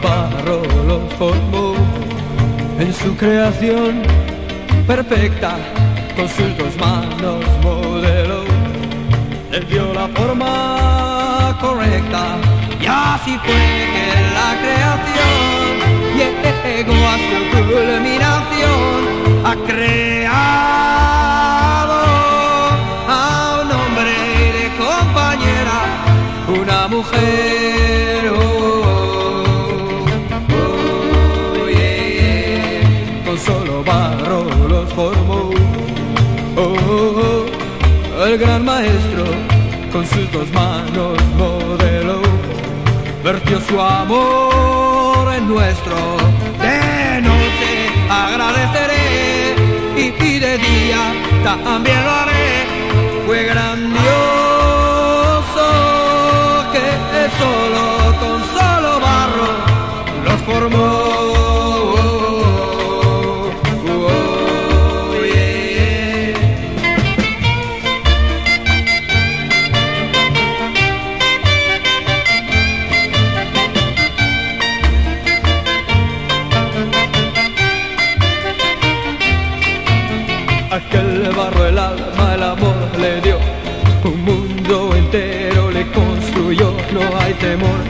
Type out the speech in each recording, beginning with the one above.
barro los formó en su creación perfecta con sus dos manos modeló le dio la forma correcta y así fue que la creación llegó a su culminación. Ha creado a un hombre de compañera una mujer con solo barro los formó. Oh, oh, oh. el gran maestro con sus dos manos modeló. Vertió su amor en nuestro. De noche agradeceré y, y de día también lo haré. Fue grandioso Aquel barro el alma, el amor le dio, un mundo entero le construyó, no hay temor,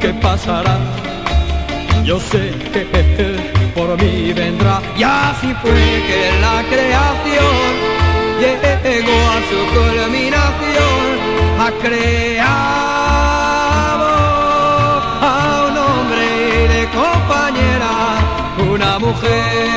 ¿qué pasará? Yo sé que por mí vendrá y así fue que la creación llegó a su culminación, ha creado a un hombre y de compañera una mujer.